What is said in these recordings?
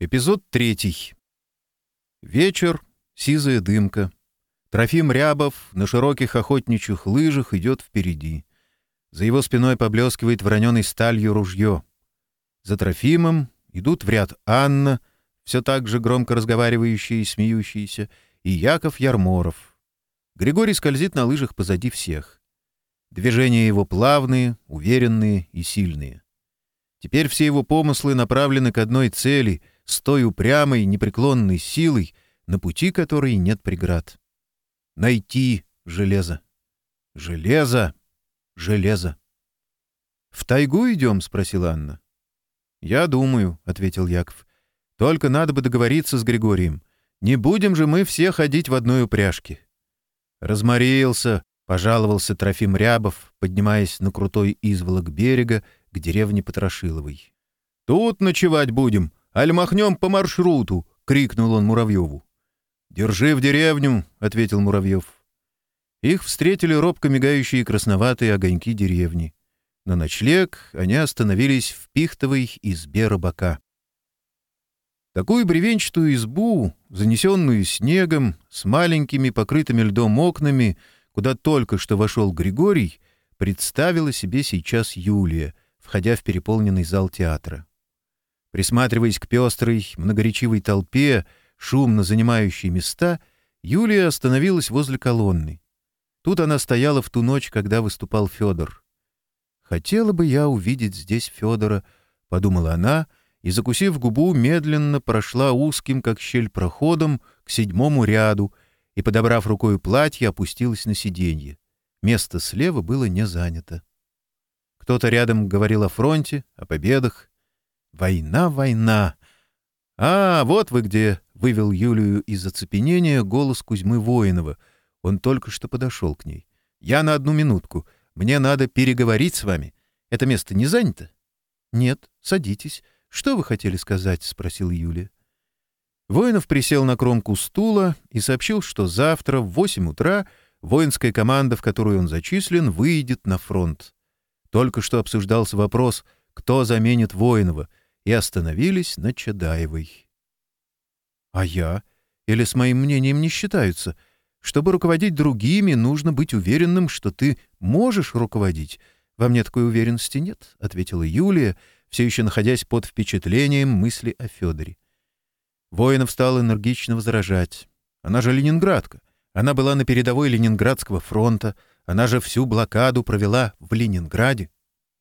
Эпизод третий. Вечер, сизая дымка. Трофим Рябов на широких охотничьих лыжах идет впереди. За его спиной поблескивает вороненой сталью ружье. За Трофимом идут в ряд Анна, все так же громко разговаривающая и смеющаяся, и Яков Ярморов. Григорий скользит на лыжах позади всех. Движения его плавные, уверенные и сильные. Теперь все его помыслы направлены к одной цели — с той упрямой, непреклонной силой, на пути которой нет преград. Найти железо. Железо! Железо! — В тайгу идем? — спросила Анна. — Я думаю, — ответил Яков. — Только надо бы договориться с Григорием. Не будем же мы все ходить в одной упряжке. Разморился, — пожаловался Трофим Рябов, поднимаясь на крутой изволок берега к деревне Потрошиловой. — Тут ночевать будем, «Аль махнем по маршруту!» — крикнул он Муравьеву. «Держи в деревню!» — ответил Муравьев. Их встретили робко мигающие красноватые огоньки деревни. На ночлег они остановились в пихтовой избе рыбака. Такую бревенчатую избу, занесенную снегом, с маленькими покрытыми льдом окнами, куда только что вошел Григорий, представила себе сейчас Юлия, входя в переполненный зал театра. Присматриваясь к пестрой, многоречивой толпе, шумно занимающей места, Юлия остановилась возле колонны. Тут она стояла в ту ночь, когда выступал Федор. «Хотела бы я увидеть здесь Федора», — подумала она, и, закусив губу, медленно прошла узким, как щель, проходом к седьмому ряду и, подобрав рукой платье, опустилась на сиденье. Место слева было не занято. Кто-то рядом говорил о фронте, о победах, Война, война. А, вот вы где, вывел Юлию из оцепенения голос Кузьмы Воинова. Он только что подошел к ней. Я на одну минутку. Мне надо переговорить с вами. Это место не занято? Нет, садитесь. Что вы хотели сказать? спросил Юлия. Воинов присел на кромку стула и сообщил, что завтра в восемь утра воинская команда, в которую он зачислен, выйдет на фронт. Только что обсуждался вопрос, кто заменит Воинова, и остановились на Чадаевой. «А я? Или с моим мнением не считаются? Чтобы руководить другими, нужно быть уверенным, что ты можешь руководить. Во мне такой уверенности нет», — ответила Юлия, все еще находясь под впечатлением мысли о Федоре. Воинов стал энергично возражать. «Она же ленинградка. Она была на передовой Ленинградского фронта. Она же всю блокаду провела в Ленинграде.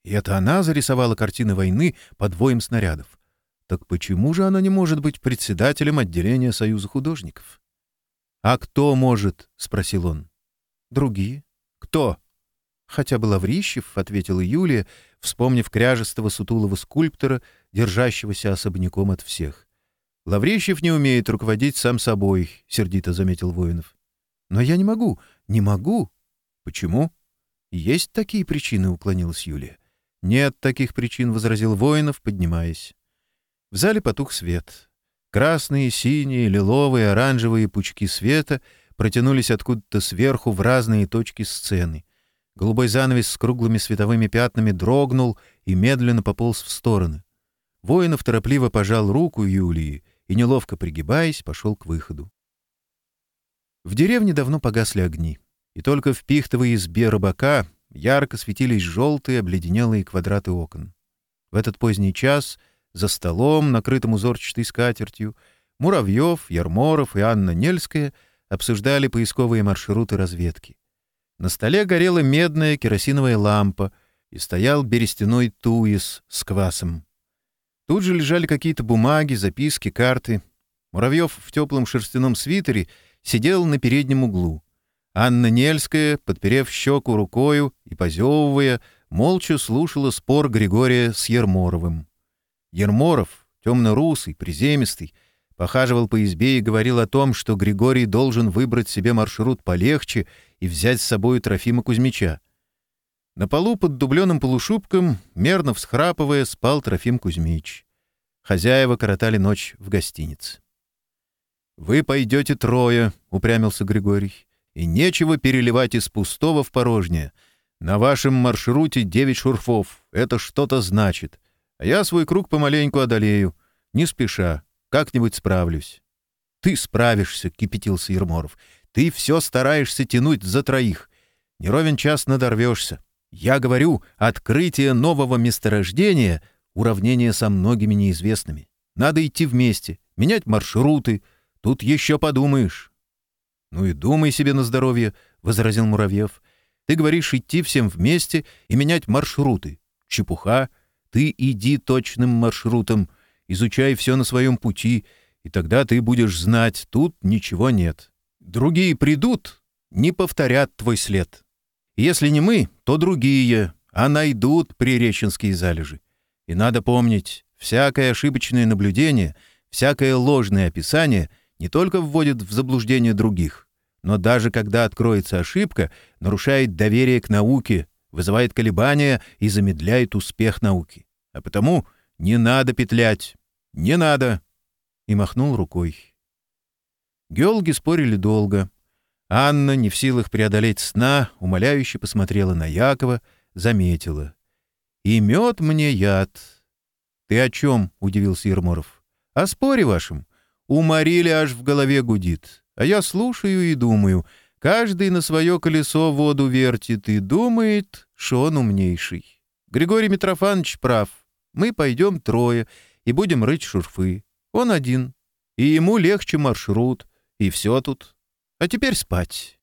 И это она зарисовала картины войны под воем снарядов. Так почему же она не может быть председателем отделения Союза художников? «А кто может?» — спросил он. «Другие». «Кто?» «Хотя бы Лаврищев», — ответила Юлия, вспомнив кряжестого сутулого скульптора, держащегося особняком от всех. «Лаврищев не умеет руководить сам собой», — сердито заметил Воинов. «Но я не могу, не могу». «Почему?» «Есть такие причины», — уклонилась Юлия. «Нет таких причин», — возразил воинов, поднимаясь. В зале потух свет. Красные, синие, лиловые, оранжевые пучки света протянулись откуда-то сверху в разные точки сцены. Голубой занавес с круглыми световыми пятнами дрогнул и медленно пополз в стороны. Воинов торопливо пожал руку Юлии и, неловко пригибаясь, пошел к выходу. В деревне давно погасли огни, и только в пихтовой избе рыбака ярко светились желтые обледенелые квадраты окон. В этот поздний час за столом, накрытым узорчатой скатертью, Муравьев, Ярморов и Анна Нельская обсуждали поисковые маршруты разведки. На столе горела медная керосиновая лампа и стоял берестяной туис с квасом. Тут же лежали какие-то бумаги, записки, карты. Муравьев в теплом шерстяном свитере сидел на переднем углу. Анна Нельская, подперев щеку рукою и позевывая, молча слушала спор Григория с Ерморовым. Ерморов, темно-русый, приземистый, похаживал по избе и говорил о том, что Григорий должен выбрать себе маршрут полегче и взять с собой Трофима Кузьмича. На полу под дубленым полушубком, мерно всхрапывая, спал Трофим Кузьмич. Хозяева коротали ночь в гостинице. «Вы пойдете трое», — упрямился Григорий и нечего переливать из пустого в порожнее. На вашем маршруте девять шурфов. Это что-то значит. А я свой круг помаленьку одолею. Не спеша. Как-нибудь справлюсь». «Ты справишься», — кипятился Ерморов. «Ты все стараешься тянуть за троих. Не ровен час надорвешься. Я говорю, открытие нового месторождения — уравнение со многими неизвестными. Надо идти вместе, менять маршруты. Тут еще подумаешь. «Ну и думай себе на здоровье», — возразил Муравьев. «Ты говоришь идти всем вместе и менять маршруты. Чепуха. Ты иди точным маршрутом, изучай все на своем пути, и тогда ты будешь знать, тут ничего нет. Другие придут, не повторят твой след. Если не мы, то другие, а найдут приреченские залежи. И надо помнить, всякое ошибочное наблюдение, всякое ложное описание — не только вводит в заблуждение других, но даже когда откроется ошибка, нарушает доверие к науке, вызывает колебания и замедляет успех науки. А потому не надо петлять. Не надо. И махнул рукой. Геологи спорили долго. Анна, не в силах преодолеть сна, умоляюще посмотрела на Якова, заметила. «И мед мне яд». «Ты о чем?» — удивился Ерморов. «О споре вашем уморили аж в голове гудит. А я слушаю и думаю, каждый на свое колесо воду вертит и думает, что он умнейший. Григорий Митрофанович прав. Мы пойдем трое и будем рыть шурфы. Он один. И ему легче маршрут. И все тут. А теперь спать.